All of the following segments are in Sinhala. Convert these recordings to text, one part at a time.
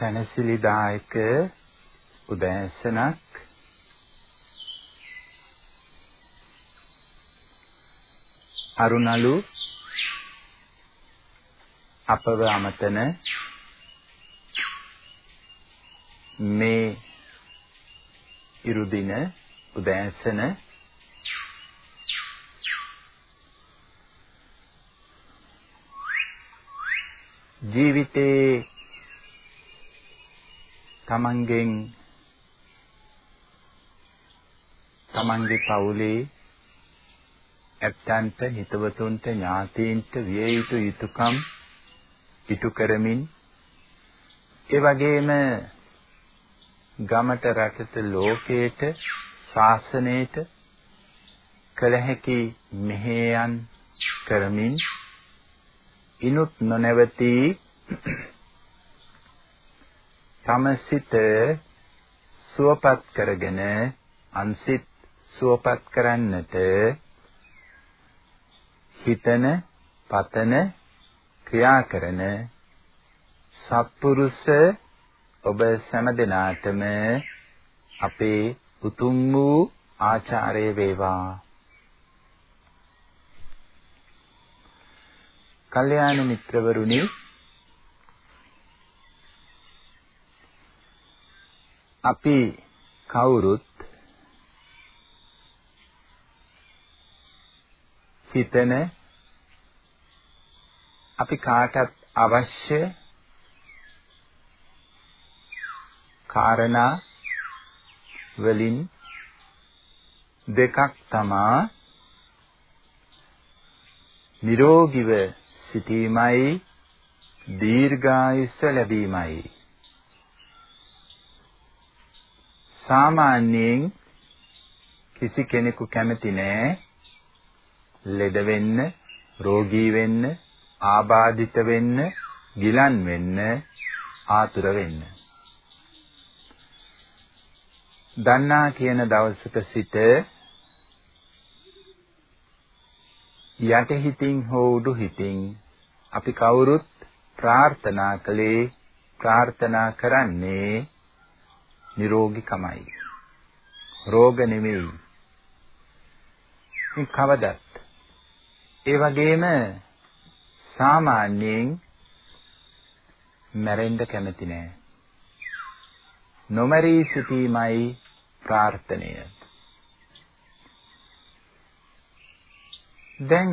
සනසිලිදායක උදෑසනක්. අරුණලු අපව අමතන මේ ඉරුදින උදෑසන ජීවිතේ තමන්ගෙන් තමන්ගේ පවුලේ ඇත්තන්ට හිතවතුන්ට ඥාතීන්ට විය යුතු යුතුයකම් ඉටු කරමින් ඒ වගේම ගමට රටට ලෝකයට ශාසනයට කළ හැකි මෙහෙයන් කරමින් ඉනුත් නොනවති තමසිත සුවපත් කරගෙන අන්සිත සුවපත් කරන්නට හිතන පතන ක්‍රියා කරන සත්පුරුෂ ඔබ සෑම දිනාටම අපේ උතුම් වූ ආචාර්ය වේවා. කල්යාණ මිත්‍රවරුනි අපි කවුරුත් හිතන අපි කාටත් අවශ්‍ය කාරණා වලින් දෙකක් තමා නිරෝගීව සිටීමයි දීර්ඝායුෂ ලැබීමයි. සාමාන්‍යයෙන් කිසි කෙනෙකු කැමති නෑ ලෙඩ වෙන්න, රෝගී වෙන්න, ආබාධිත වෙන්න, ගිලන් වෙන්න, ආතුර වෙන්න. දන්නා කියන දවසක සිට යටිහිතින් හෝ උඩු හිතින් අපි කවුරුත් ප්‍රාර්ථනා කළේ ප්‍රාර්ථනා කරන්නේ නිරෝගීකමයි. රෝග නෙමෙයි. මේ කවදත් ඒ වගේම සාමාන්‍යයෙන් මැරෙන්න කැමති නෑ. නොමරී සිටීමයි ප්‍රාර්ථනය. දැන්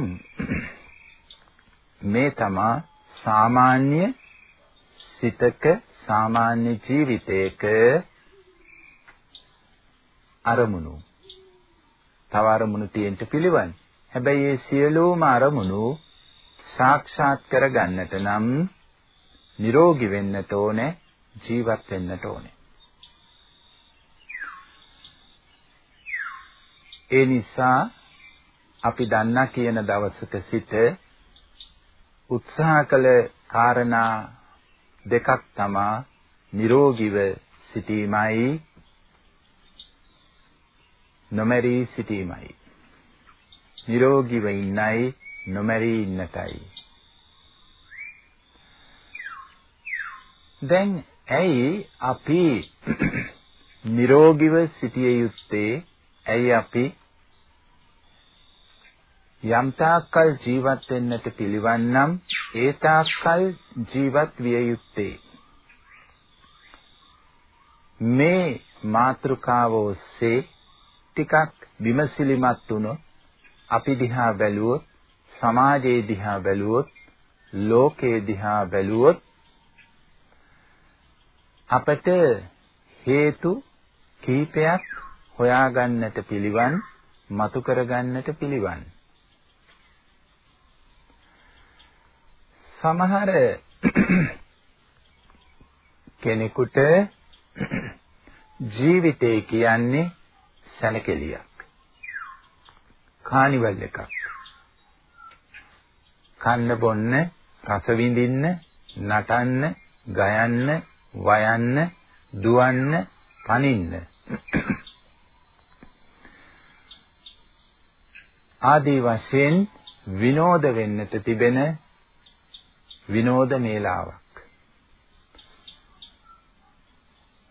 මේ තමා සාමාන්‍ය සිතක සාමාන්‍ය ජීවිතයක අරමුණු තව අරමුණු තියෙන්න පිළිවන්. හැබැයි මේ සියලුම අරමුණු සාක්ෂාත් කරගන්නට නම් නිරෝගී වෙන්නට ඕනේ ජීවත් වෙන්නට ඕනේ. ඒ නිසා අපි දන්නා කියන දවසක සිට උත්සාහ කළ කාරණා දෙකක් තමා නිරෝගීව සිටීමයි නොමැරී සිටීමයි. නිරෝගීව ඉන්නයි නොමැරී ඉන්නටයි. දැන් ඇයි අපි නිරෝගීව සිටිය යුත්තේ? ඇයි අපි යම් තාක්කල් ජීවත් වෙන්නට පිළිවන් නම් ඒ තාක්කල් ජීවත් විය යුත්තේ මේ මාතෘකාව ඔස්සේ ටිකක් විමසිලිමත් වුණොත් අපි දිහා බැලුවොත් සමාජයේ දිහා බැලුවොත් ලෝකයේ දිහා බැලුවොත් අපට හේතු කීපයක් හොයාගන්නට පිළිවන් මතු කරගන්නට පිළිවන්. සමහර කෙනෙකුට ජීවිතය කියන්නේ සැලකෙලියක්. කානිවල් එකක්. කන්න බොන්න, රස විඳින්න, නටන්න, ගයන්න, වයන්න, දුවන්න, පනින්න. ආදී වශයෙන් විනෝද වෙන්නට තිබෙන විනෝද මේලාවක්.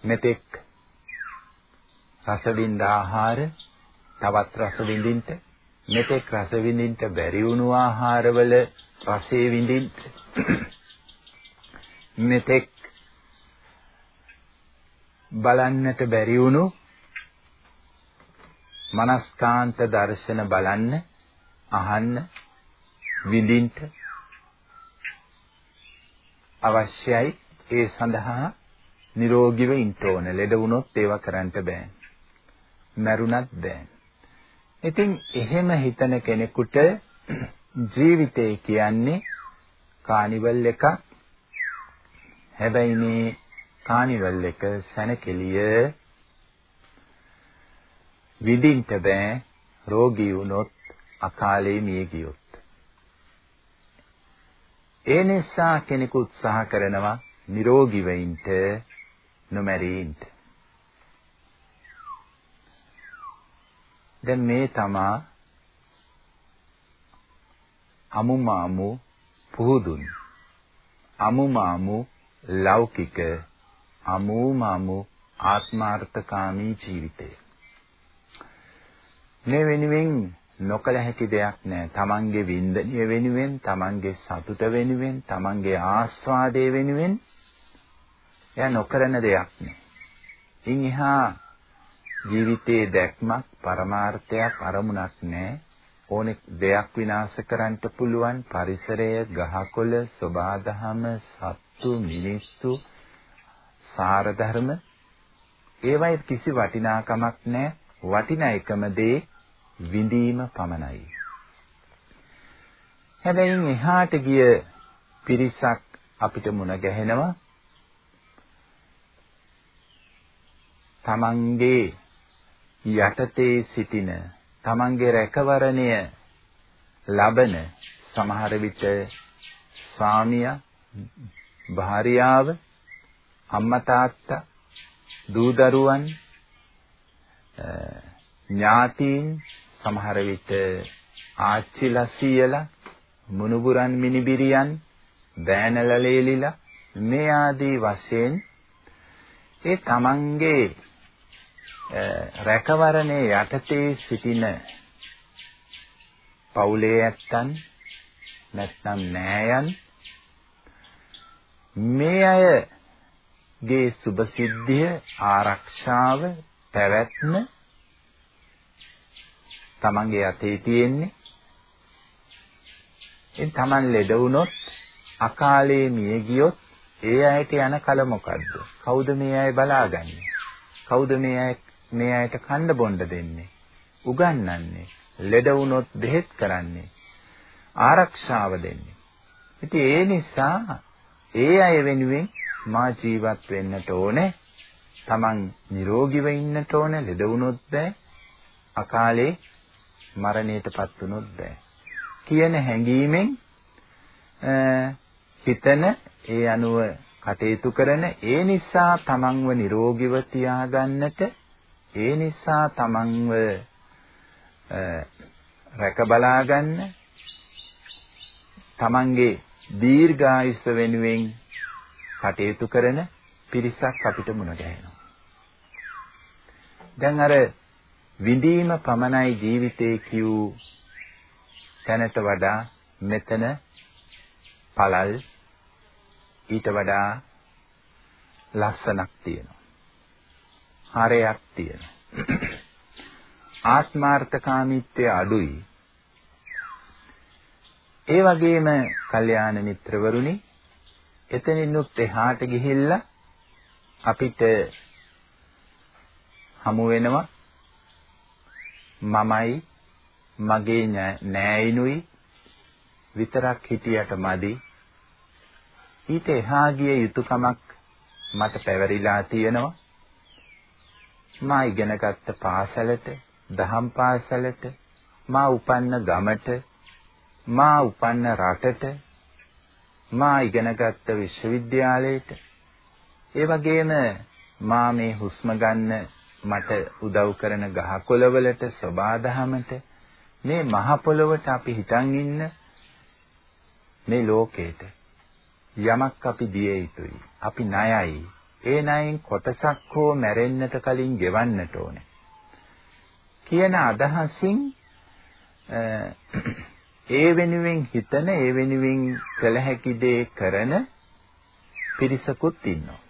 මෙතෙක් රස විඳ ආහාර තවත් රස විඳින්න මෙතෙක් රස විඳින්න බැරි වුණු ආහාරවල රසයේ විඳින්න මෙතෙක් බලන්නට බැරි වුණු මනස්කාන්ත දර්ශන බලන්න අහන්න විඳින්න අවශ්‍යයි ඒ සඳහා නිරෝගීව ඉන්න ඕන. ලෙඩ වුණොත් ඒවා කරන්න බෑ. මැරුණත් බෑ. ඉතින් එහෙම හිතන කෙනෙකුට ජීවිතය කියන්නේ කානිවල් එකක්. හැබැයි මේ කානිවල් එක සැනකෙලිය විඳින්න බෑ රෝගී වුණොත් අකාලේ මිය ගියොත්. ඒ නිසා කෙනෙකු උත්සාහ කරනවා නිරෝගීව ඉන්න නොමැරී ඉන්න. දැන් මේ තමා අමුමාමු පුහුදුන් අමුමාමු ලෞකික අමුමාමු ආත්මාර්ථකාමී ජීවිතය මේ වෙනුවෙන් නොකල හැකි දෙයක් නෑ. තමන්ගේ වින්දනය වෙනුවෙන්, තමන්ගේ සතුට වෙනුවෙන්, තමන්ගේ ආස්වාදයේ වෙනුවෙන් එයා නොකරන දෙයක් නෑ. ඉන් එහා ජීවිතයේ දැක්මක්, පරමාර්ථයක්, අරමුණක් නෑ. ඕනෙ දෙයක් විනාශ කරන්න පුළුවන් පරිසරය, ගහකොළ, සබාදහම, සත්තු, මිනිස්සු, සාර ධර්ම ඒවයි කිසි වටිනාකමක් නැහැ. වටිනා එකම දේ විඳීම පමණයි. හැබැයි එහාට ගිය පිරිසක් අපිට මුණ ගැහෙනවා. තමන්ගේ යටතේ සිටින තමන්ගේ රැකවරණය ලබන සමහර විට ස්වාමියා භාර්යාව අම්මා තාත්තා දූ දරුවන් ඥාතීන් සමහර විට ආච්චිලා සීයලා මුණුබුරන් මිනිබිරියන් බෑනලා ලේලිලා මේ ආදී වශයෙන් ඒ තමන්ගේ රැකවරණේ යටතේ සිටින පවුලේ ඇත්තන් නැත්නම් නෑයන් මේ අයගේ සුභ සිද්ධිය ආරක්ෂාව පැවැත්ම තමන්ගේ අතේ තියෙන්නේ. ඉතින් තමන් ලෙඩ වුණොත් අකාලේ මිය ගියොත් ඒ අයට යන කල මොකද්ද? කවුද මේ අය බලාගන්නේ? කවුද මේ අය මේ අයට කන්න බොන්න දෙන්නේ? උගන්වන්නේ. ලෙඩ වුණොත් බෙහෙත් කරන්නේ. ආරක්ෂාව දෙන්නේ. ඉතින් ඒ නිසා ඒ අය වෙනුවෙන් මා ජීවත් වෙන්නට ඕනේ. Taman නිරෝගීව ඉන්නට ඕනේ. ලෙඩ වුණොත් බෑ. අකාලේ මරණයටපත් වුණොත් බෑ. කියන හැඟීමෙන් හිතන ඒ අනුව කටයුතු කරන ඒ නිසා තමන්ව නිරෝගීව තියාගන්නට ඒ නිසා තමන්ව රැක බලා ගන්න තමන්ගේ දීර්ඝායුෂ වෙනුවෙන් කටයුතු කරන පිරිසක් අපිට මුණ ගැහෙනවා. දැන් අර විඳීම පමණයි ජීවිතේ කියූ තැනට වඩා මෙතන පළල් ඊට වඩා ලස්සනක් තියෙනවා. හරයක් තියෙනවා. ආත්මාර්ථකාමීත්වය අඩුයි. ඒ වගේම කල්යාණ මිත්‍රවරුනි එතනින්ුත් එහාට ගිහිල්ලා අපිට හමු වෙනවා මමයි මගේ නෑයිනුයි විතරක් හිටියට මදි ඊට එහා ගිය යුතුයකමක් මට පැවරිලා තියෙනවා මා ඉගෙනගත්ත පාසලට දහම් පාසලට මා උපන්න ගමට මා උපන්න රටට මා ඉගෙනගත්ත විශ්වවිද්‍යාලයට ඒ වගේම මා මේ හුස්ම ගන්න මට උදව් කරන ගහකොළවලට සබාදහමට මේ මහ පොළොවට අපි හිතන් ඉන්න මේ ලෝකේට යමක් අපි දිය යුතුයි. අපි ණයයි. ඒ ණයෙන් කොටසක් හෝ මැරෙන්නට කලින් ගෙවන්නට ඕනේ. කියන අදහසින් ඒ වෙනුවෙන් හිතන ඒ වෙනුවෙන් කළ හැකි දේ කරන පිරිසකුත් ඉන්නවා.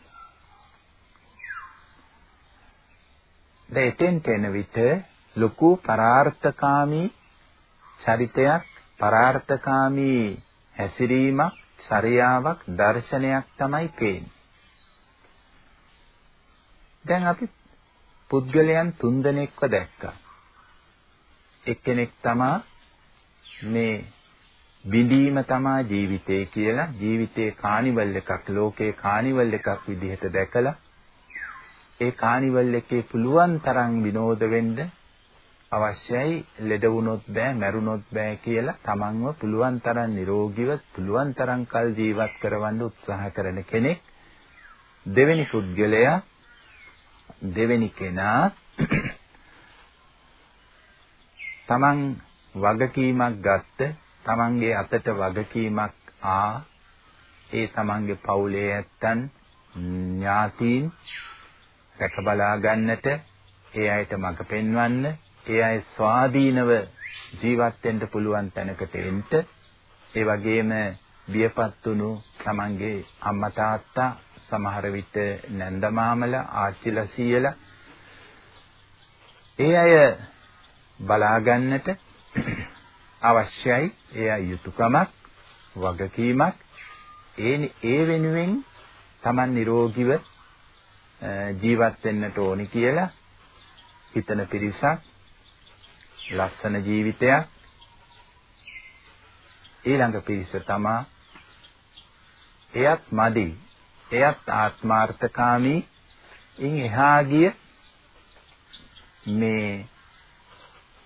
දෙතෙන්ට එන විට ලොකු පරාර්ථකාමී චරිතයක් පරාර්ථකාමී හැසිරීමක් චර්යාවක් දර්ශනයක් තමයි පේන්නේ. දැන් අපි පුද්ගලයන් තුන්දෙනෙක්ව දැක්කා. එක්කෙනෙක් තමා මේ විඳීම තමා ජීවිතය කියලා ජීවිතේ කානිවල් එකක් ලෝකේ කානිවල් එකක් විදිහට දැකලා ඒ කානිවල් එකේ පුළුවන් තරම් විනෝද වෙන්න අවශ්‍යයි ලෙඩ වුණොත් බෑ මැරුණොත් බෑ කියලා තමන්ව පුළුවන් තරම් නිරෝගීව පුළුවන් තරම් කල් ජීවත් කරවන්න උත්සාහ කරන කෙනෙක් දෙවෙනි පුද්ගලයා දෙවෙනි කෙනා තමන් වගකීමක් ගත්ත තමන්ගේ අතට වගකීමක් ආ ඒ තමන්ගේ පවුලේ ඇත්තන් ඥාතීන් රැක බලා ගන්නට ඒ අයට මඟ පෙන්වන්න ඒ අය ස්වාධීනව ජීවත් වෙන්න පුළුවන් තැනකට එන්න. ඒ වගේම බියපත් වුණු තමන්ගේ අම්මා තාත්තා සමහර විට නැන්දමාමලා ආච්චිලා සීයලා. ඒ අය බලා ගන්නට අවශ්‍යයි ඒ යුතුයකමක් වගකීමක්. ඒ ඒ වෙනුවෙන් Taman නිරෝගීව ජීවත් වෙන්නට ඕනි කියලා හිතන පිරිසක් ලස්සන ජීවිතයක්. ඊළඟ පිරිස තමා එයත් මදි. එයත් ආත්මාර්ථකාමී ඉන් එහා ගිය මේ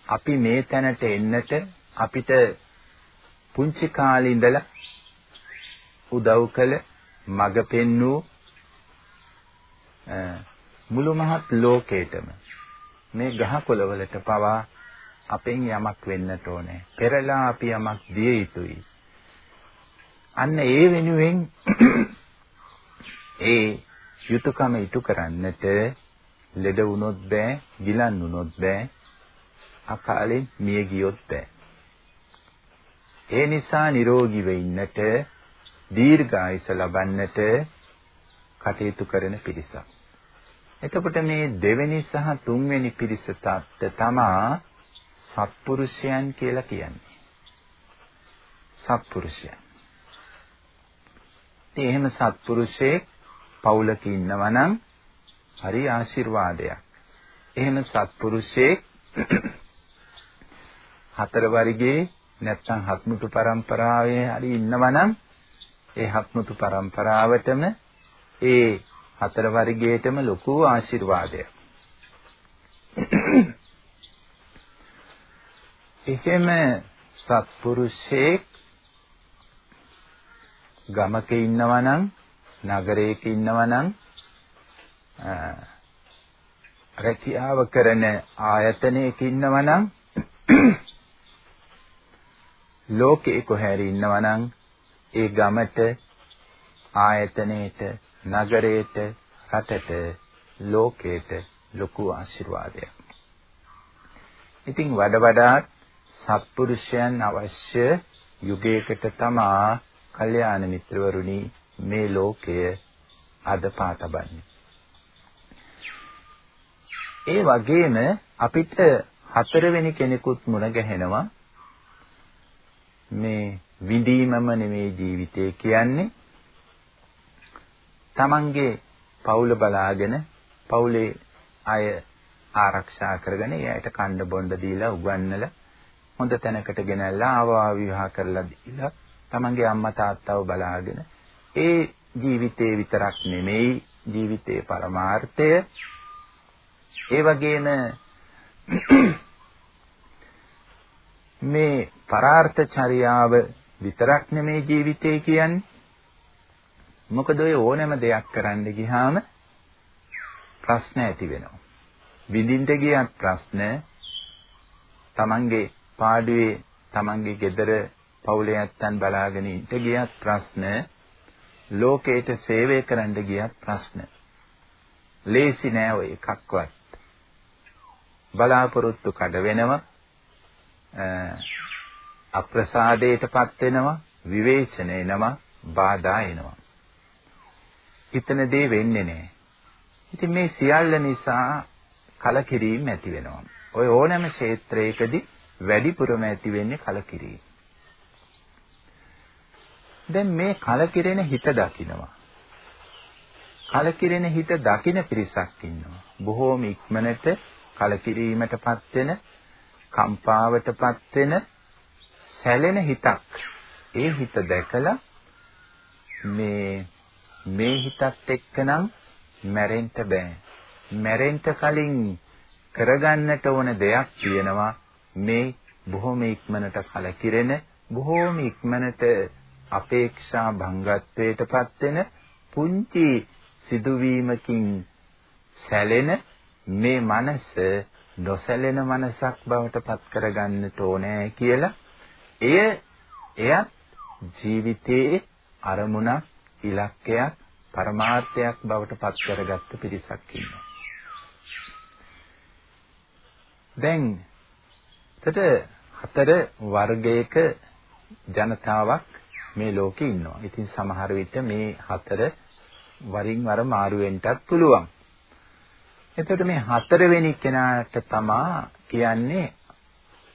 අපි මේ තැනට එන්නට අපිට පුංචි කාලේ ඉඳලා උදව් කළ මඟ පෙන්වූ මුළු මහත් ලෝකේටම මේ ගහකොළවලට පවා අපෙන් යමක් වෙන්නට ඕනේ. පෙරලා අපි යමක් දිය යුතුයි. අන්න ඒ වෙනුවෙන් ඒ යුතුයකම ඉටු කරන්නට ලෙඩ වුණොත් බෑ, ගිලන් වුණොත් බෑ, අකාලෙන් මිය ගියොත් බෑ. ඒ නිසා නිරෝගීව ඉන්නට දීර්ඝායස ලබන්නට කටයුතු කරන පිරිසක්. එතකොට මේ දෙවෙනි සහ තුන්වෙනි පිරිස තත්ත තමා සත්පුරුෂයන් කියලා කියන්නේ. සත්පුරුෂයන්. ඉතින් එහෙම සත්පුරුෂයෙක් පවුලක ඉන්නවා නම් හරි ආශිර්වාදයක්. එහෙම සත්පුරුෂයෙක් හතර වර්ගයේ නැත්නම් හත්මුතු පරම්පරාවේ හරි ඉන්නවනම් ඒ හත්මුතු පරම්පරාවටම ඒ හතර වර්ගයේටම ලොකු ආශිර්වාදයක්. එහෙම සත්පුරුෂයෙක් ගමක ඉන්නවනම් නගරයක ඉන්නවනම් රැකියාව කරන ආයතනයක ඉන්නවනම් ලෝකේ කොහේරි ඉන්නවනම් ඒ ගමට ආයතනයේට නගරයට රටට ලෝකයට ලොකු ආශිර්වාදයක්. ඉතින් වඩ වඩාත් සත්පුරුෂයන් අවශ්‍ය යුගයකට තමා කල්යාණ මිත්‍රවරුනි මේ ලෝකය අද පාතබන්නේ. ඒ වගේම අපිට හතරවෙනි කෙනෙකුත් මුණ ගැහෙනවා මේ විඳීමම නෙමේ ජීවිතය කියන්නේ තමන්ගේ පවුල බලාගෙන පවුලේ අය ආරක්ෂා කරගෙන ඒ අයට කණ්ඩ බොණ්ඩ දීලා උගන්වලා හොඳ තැනකට ගෙනල්ලා ආවා විවාහ කරලා දීලා තමන්ගේ අම්මා තාත්තව බලාගෙන ඒ ජීවිතේ විතරක් නෙමෙයි ජීවිතේ පරමාර්ථය ඒ වගේම මේ පරාර්ථ චර්යාව විතරක් නෙමේ ජීවිතේ කියන්නේ. මොකද ඔය ඕනෑම දෙයක් කරන්න ගියාම ප්‍රශ්න ඇති වෙනවා. විඳින්න ගියත් ප්‍රශ්න තමන්ගේ පාඩුවේ තමන්ගේ ගෙදර පවුලේ ඇත්තන් බලාගෙන ඉඳ ගියත් ප්‍රශ්න ලෝකයට සේවය කරන්න ගියත් ප්‍රශ්න ලේසි නෑ ඔය එකක්වත්. බලාපොරොත්තු කඩ වෙනවා. අප්‍රසාදයටපත් වෙනවා, විවේචන එනවා, බාධා එනවා. හිතන දේ වෙන්නේ නැහැ. ඉතින් මේ සියල්ල නිසා කලකිරීම ඇති වෙනවා. ඔය ඕනෑම ක්ෂේත්‍රයකදී වැඩිපුරම ඇති වෙන්නේ කලකිරීම. දැන් මේ කලකිරෙන හිත දකින්නවා. කලකිරෙන හිත දකින පිරිසක් ඉන්නවා. බොහෝම ඉක්මනට කලකිරීමටපත් වෙන, කම්පාවටපත් වෙන සැලෙන හිතක්. ඒ හිත දැකලා මේ මේ හිතත් එක්කනම් මැරෙන්න බෑ. මැරෙන්න කලින් කරගන්නට ඕන දෙයක් තියෙනවා. මේ බොහොම ඉක්මනට කලකිරෙන, බොහොම ඉක්මනට අපේක්ෂා භංගත්වයටපත් වෙන පුංචි සිදුවීමකින් සැලෙන මේ මනස නොසැලෙන මනසක් බවට පත් කරගන්නට ඕනේ කියලා එය එයත් ජීවිතයේ අරමුණක් ඉලක්කයක් පරමාර්ථයක් බවට පත් කරගත්ත පිරිසක් ඉන්නවා. දැන් එතට හතර වර්ගයක ජනතාවක් මේ ලෝකේ ඉන්නවා. ඉතින් සමහර විට මේ හතර වරින් වර මාරු වෙන්නත් පුළුවන්. එතකොට මේ හතරවෙනි කෙනාට තමා කියන්නේ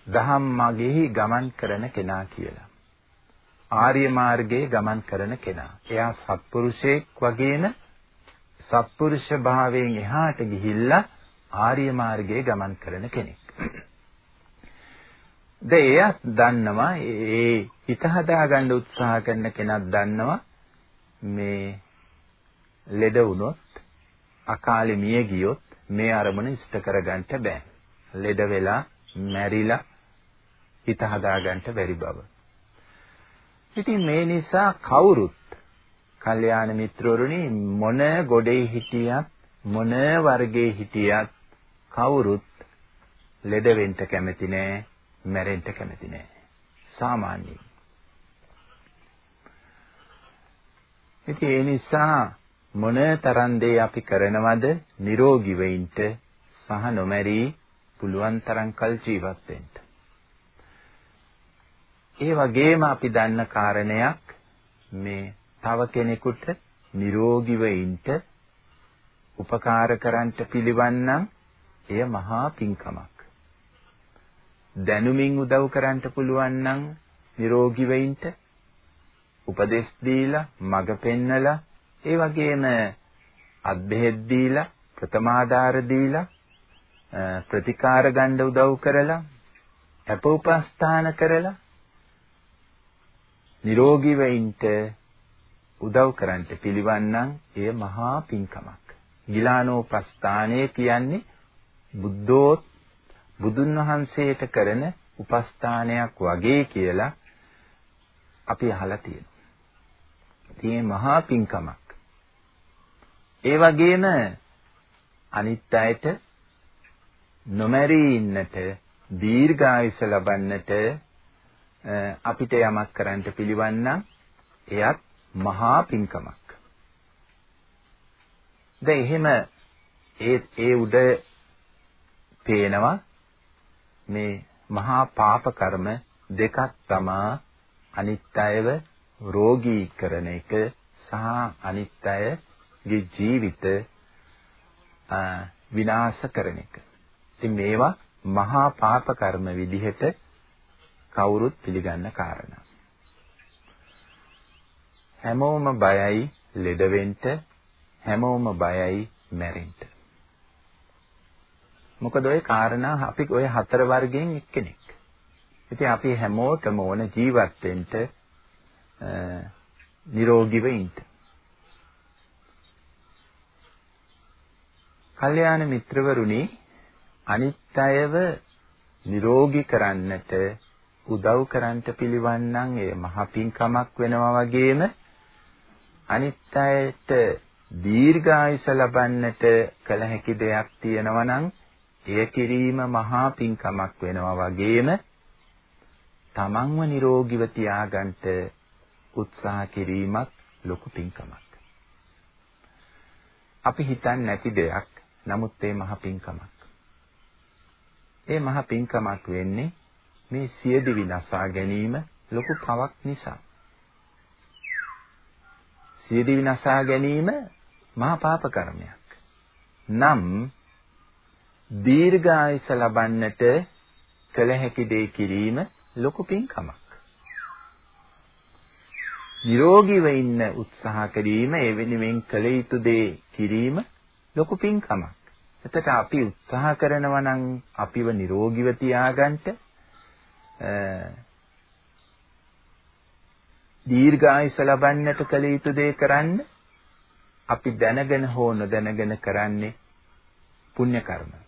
දහම් මාගෙහි ගමන් කරන කෙනා කියලා. ආර්ය මාර්ගයේ ගමන් කරන කෙනා. එයා සත්පුරුෂයෙක් වගේම සත්පුරුෂ භාවයෙන් එහාට ගිහිල්ලා ආර්ය මාර්ගයේ ගමන් කරන කෙනෙක්. ද එයත් දන්නවා ඒ හිත හදාගන්න උත්සාහ කරන කෙනත් දන්නවා මේ ලෙඩ වුණොත් අකාලේ මිය ගියොත් මේ අරමුණ ඉෂ්ට කරගන්න බෑ. ලෙඩ වෙලා මැරිලා හිත හදාගන්න බැරි බව. ඉතින් මේ නිසා කවුරුත් කල්යාණ මිත්‍රවරුනි මොන ගොඩේ හිටියත් මොන වර්ගයේ හිටියත් කවුරුත් ලෙඩ වෙන්න කැමති නෑ මැරෙන්න කැමති නෑ සාමාන්‍යයෙන් ඉතින් ඒ නිසා මොන තරම් දේ අපි කරනවද නිරෝගී වෙන්න සහ නොමැරී පුළුවන් තරම් කල් ජීවත් වෙන්න. ඒ වගේම අපි දන්න කාරණයක් මේ තව කෙනෙකුට නිරෝගීව ඉන්න උපකාර කරන්නට පිළිවන්නම් එය මහා පිංකමක්. දැනුමින් උදව් කරන්නට පුළුවන් නම් නිරෝගීව ඉන්න උපදෙස් දීලා මඟ පෙන්නලා ඒ වගේම අත්බෙහෙත් දීලා ප්‍රථමාදාර දීලා ප්‍රතිකාර ගන්න උදව් කරලා අපෝපස්ථාන කරලා නිරෝගී වෙයින්ට උදව් කරන්ට පිළිවන්නම් එය මහා පිංකමක්. ගිලානෝපස්ථානය කියන්නේ බුද්ධෝත් බුදුන් වහන්සේට කරන උපස්ථානයක් වගේ කියලා අපි අහලා තියෙනවා. ඉතින් මහා පිංකමක්. ඒ වගේම අනිත් අයට නොමැරී ඉන්නට දීර්ඝායුෂ ලබන්නට අපිට යමක් කරන්න පිළිවන්නම් එයත් මහා පිංකමක්. දැන් එහෙම ඒ ඒ උඩ පේනවා මේ මහා පාප කර්ම දෙකක් තමා අනිත් අයව රෝගී කරන එක සහ අනිත් අය ගේ ජීවිත විනාශ කරන එක. ඉතින් මේවා මහා පාප කර්ම විදිහට කවුරුත් පිළිගන්න කාරණා. හැමෝම බයයි ලෙඩ වෙන්න, හැමෝම බයයි මැරෙන්න. මොකද ওই කාරණා අපි ওই හතර වර්ගයෙන් එක්කෙනෙක්. ඉතින් අපි හැමෝටම ඕන ජීවත් වෙන්න නිරෝගීව ඉන්න. කල්යාණ මිත්‍රවරුනි අනිත්‍යව නිරෝගී කරන්නට උදව් කරන්නට පිළිවන්නම් ඒ මහ පිංකමක් වෙනවා වගේම අනිත්‍යයට දීර්ඝායුෂ ලබන්නට කල හැකි දෙයක් තියෙනවා නම් එය කිරීම මහා පිංකමක් වෙනවා වගේම තමන්ව නිරෝගීව තියාගන්න උත්සාහ කිරීමත් ලොකු පිංකමක්. අපි හිතන්නේ නැති දෙයක්. නමුත් ඒ මහ පිංකමක්. ඒ මහ පිංකමක් වෙන්නේ මේ සියදිවි නසා ගැනීම ලොකු පවක් නිසා. සියදිවි නසා ගැනීම මහා පාප කර්මයක්. නම් දීර්ඝායස ලබන්නට කළ හැකි දේ කිරීම ලොකු පින්කමක්. නිරෝගීව ඉන්න උත්සාහ කිරීම ඒ වෙනුවෙන් කළ යුතු දේ කිරීම ලොකු පින්කමක්. එතකොට අපි උත්සාහ කරනවා නම් අපිව නිරෝගීව තියාගන්න දීර්ඝායස ලබන්නට කළ යුතු දේ කරන්න අපි දැනගෙන හෝ නොදැනගෙන කරන්නේ පුණ්‍ය කර්ම.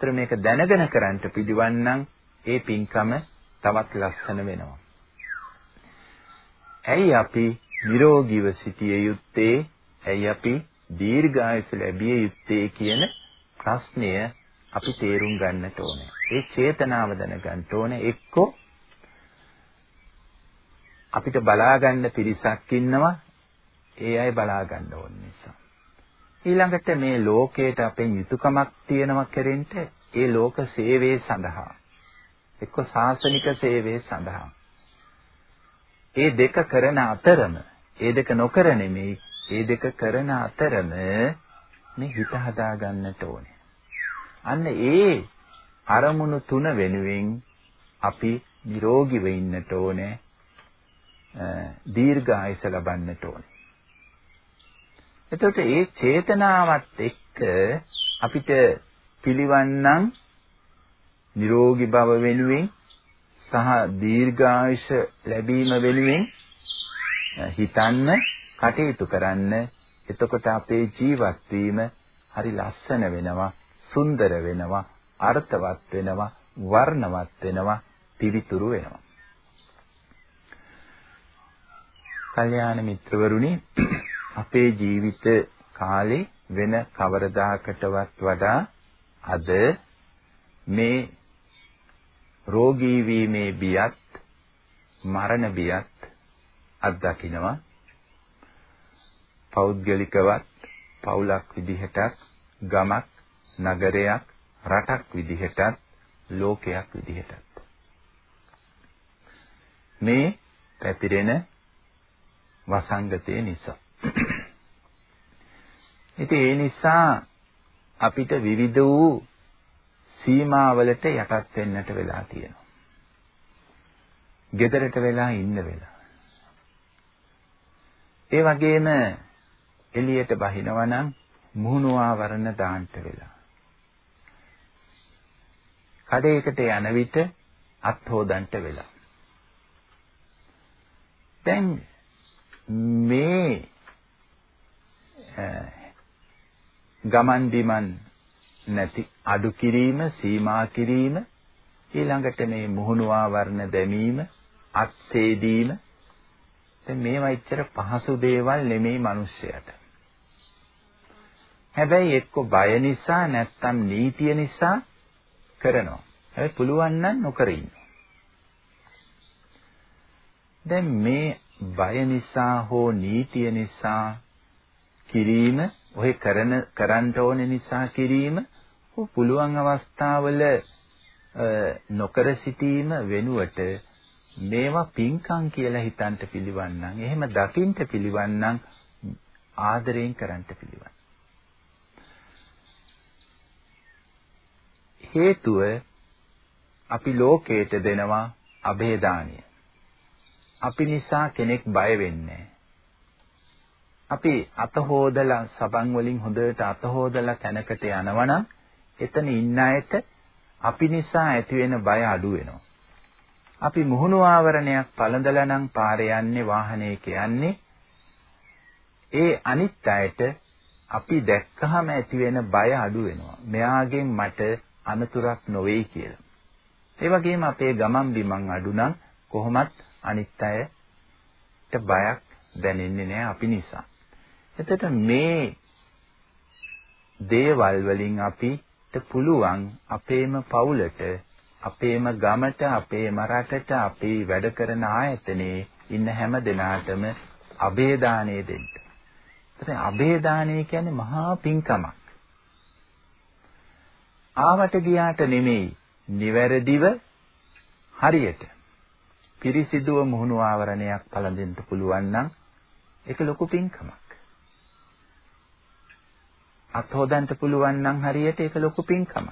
ඒතර මේක දැනගෙන කරන්ට පිළිවන්නම් ඒ පින්කම තවත් ලස්සන වෙනවා. ඇයි අපි නිරෝගීව සිටිය යුත්තේ? ඇයි අපි දීර්ඝායුෂ ලැබිය යුත්තේ කියන ප්‍රශ්නය අපි තේරුම් ගන්නට ඕනේ. ඒ චේතනාව දැනගන්න ඕනේ. එක්කෝ අපිට බලා ගන්න පිරිසක් ඉන්නවා. ඒ අය බලා ගන්න ඕන නිසා. ඊළඟට මේ ලෝකයට අපෙන් යුතුයකමක් තියෙනවා කෙරෙන්න ඒ ලෝක සේවයේ සඳහා එක්ක සාසනික සේවයේ සඳහා ඒ දෙක කරන අතරම ඒ දෙක නොකර නෙමෙයි ඒ දෙක කරන අතරම මේ හිත හදා ගන්නට ඕනේ. අන්න ඒ අරමුණු තුන වෙනුවෙන් අපි නිරෝගීව ඉන්නට ඕනේ. දීර්ඝ ආයස ලබන්නට ඕනේ. එතකොට ඒ චේතනාවත් එක්ක අපිට පිළිවන්නම් නිරෝගී භව වෙනුවෙන් සහ දීර්ඝායුෂ ලැබීම වෙනුවෙන් හිතන්න කටයුතු කරන්න. එතකොට අපේ ජීවත් වීම හරි ලස්සන වෙනවා සුන්දර වෙනවා අර්ථවත් වෙනවා වර්ණවත් වෙනවා පිවිතුරු වෙනවා. කල්යාණ මිත්‍රවරුනි අපේ ජීවිත කාලේ වෙන කවරදාකටවත් වඩා අද මේ රෝගී වීමේ බියත් මරණ බියත් අත්දකින්නවා. පෞද්ගලිකවත් පවුලක් විදිහටත් ගමක් නගරයක් රටක් විදිහටත් ලෝකයක් විදිහටත්. මේ පැතිරෙන වසංගතය නිසා. ඉතින් ඒ නිසා අපිට විවිධ වූ සීමාවලට යටත් වෙන්නට වෙලා තියෙනවා. ගෙදරට වෙලා ඉන්න වෙලා. ඒ වගේම එළියට බහිනවා නම් මුහුණු ආවරණ දාන්න වෙලා. කඩේකට යන විට අත් හොදන්න වෙලා. දැන් මේ ගමන් බිමන් නැති අඩු කිරීම සීමා කිරීම ඊළඟට මේ මුහුණු ආවරණ දැමීම අත්සේදීම දැන් මේවා ඉච්චර පහසු දේවල් නෙමෙයි මිනිස්සයාට. හැබැයි එක්ක බය නිසා නැත්තම් නීතිය නිසා කරනවා. හැබැයි පුළුවන් නම් නොකර දැන් මේ බය නිසා හෝ නීතිය නිසා කිරීම ඔය කරන කරන්න ඕන නිසා කිරීම පුළුවන් අවස්ථාවල නොකර සිටීම වෙනුවට මේවා පින්කම් කියලා හිතන්ට පිළිවන්නම්. එහෙම දකින්ට පිළිවන්නම් ආදරයෙන් කරන්ට පිළිවන් හේතුව අපි ලෝකයට දෙනවා અભේදානිය අපි නිසා කෙනෙක් බය වෙන්නේ අපි අත හොදලා සබන් වලින් හොඳට අත හොදලා තැනකට යනවනම් එතන ඉන්න අයට අපි නිසා ඇති වෙන බය අඩු වෙනවා. අපි මුහුණු ආවරණයක් පළඳලා නම් පාරේ යන්නේ වාහනයක යන්නේ ඒ අනිත් අයට අපි දැක්කහම ඇති වෙන බය අඩු වෙනවා. මෙයාගෙන් මට අනතුරක් නොවේයි කියලා. ඒ වගේම අපේ ගමන් බිමන් අඩු නම් කොහොමත් අනිත් අයට බයක් දැනෙන්නේ නැහැ අපි නිසා. එතකොට මේ දේවල් වලින් අපිට පුළුවන් අපේම පවුලට අපේම ගමට අපේම රටට අපි වැඩ කරන ආයතනයේ ඉන්න හැම දෙනාටම අබේදානය දෙන්න. එතන අබේදානය කියන්නේ මහා පිංකමක්. ආවට ගියාට නෙමෙයි නිවැරදිව හරියට පිරිසිදුව මුහුණු ආවරණයක් පළඳින්න පුළුවන් නම් ඒක ලොකු පිංකමක්. අත් හොදන්න පුළුවන් නම් හරියට ඒක ලොකු පිංකමක්.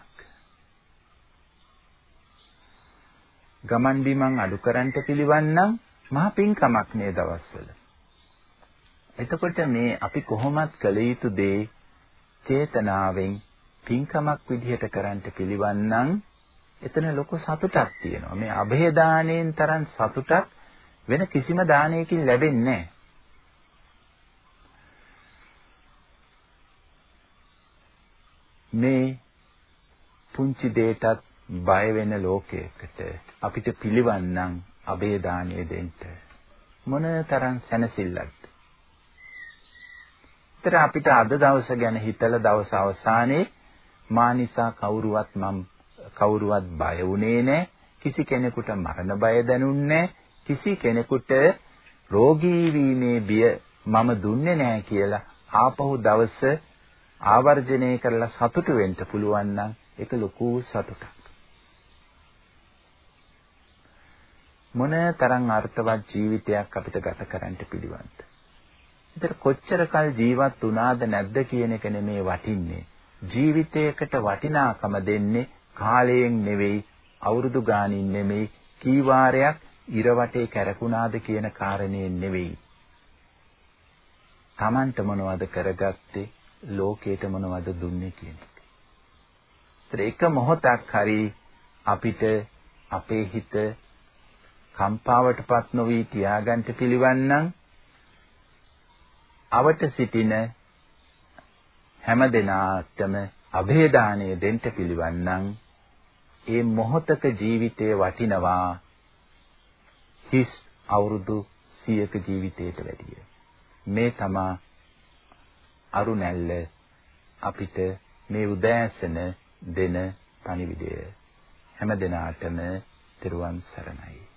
ගමන් බිමන් අඩු කරන්ට පිළිවන් නම් මහා පිංකමක් මේ දවස්වල. එතකොට මේ අපි කොහොමත් කළ යුතු දේ චේතනාවෙන් පිංකමක් විදිහට කරන්ට පිළිවන් නම් එතන ලොකු සතුටක් තියෙනවා. මේ અભය දාණයෙන් තරම් සතුටක් වෙන කිසිම දානයකින් ලැබෙන්නේ නැහැ. මේ පුංචි දෙයටත් බය වෙන ලෝකයකට අපිට පිළිවන්නම් අබේ දාණය දෙන්න මොන තරම් සැනසෙල්ලක්ද. ඒතර අපිට අද දවස ගැන හිතලා දවස අවසානයේ මා නිසා කවුරුවත් මම කවුරුවත් බය වුණේ නැහැ. කිසි කෙනෙකුට මරණ බය දැනුන්නේ කිසි කෙනෙකුට රෝගී වීමේ බිය මම දුන්නේ නැහැ කියලා ආපහු දවස ආවර්ජනය කරලා සතුටු වෙන්න පුළුවන් නම් ඒක ලොකු සතුටක්. මොන තරම් අර්ථවත් ජීවිතයක් අපිට ගත කරන්න පිළිවන්ද? ඒතර කොච්චර කල් ජීවත් වුණාද නැද්ද කියන එක නෙමේ වටින්නේ. ජීවිතයකට වටිනාකම දෙන්නේ කාලයෙන් නෙවෙයි, අවුරුදු ගානින් නෙමෙයි, කී වාරයක් ඉර වටේ කැරකුණාද කියන කාරණේ නෙවෙයි. Tamanට මොනවද කරගත්තේ? ලෝකයට මොනවද දුන්නේ කියන එක. ඒක මොහොතක් හරි අපිට අපේ හිත කම්පාවටපත් නොවි තියාගන්න පිළිවන්නම් අවට සිටින හැම දිනාටම અભේදානය දෙන්න පිළිවන්නම් ඒ මොහොතක ජීවිතයේ වටිනවා හිස් අවුරුදු 100ක ජීවිතයට වැඩිය මේ තමා අරුණැල්ල අපිට මේ උදෑසන දෙන පණිවිඩය හැම දිනාටම තෙරුවන් සරණයි.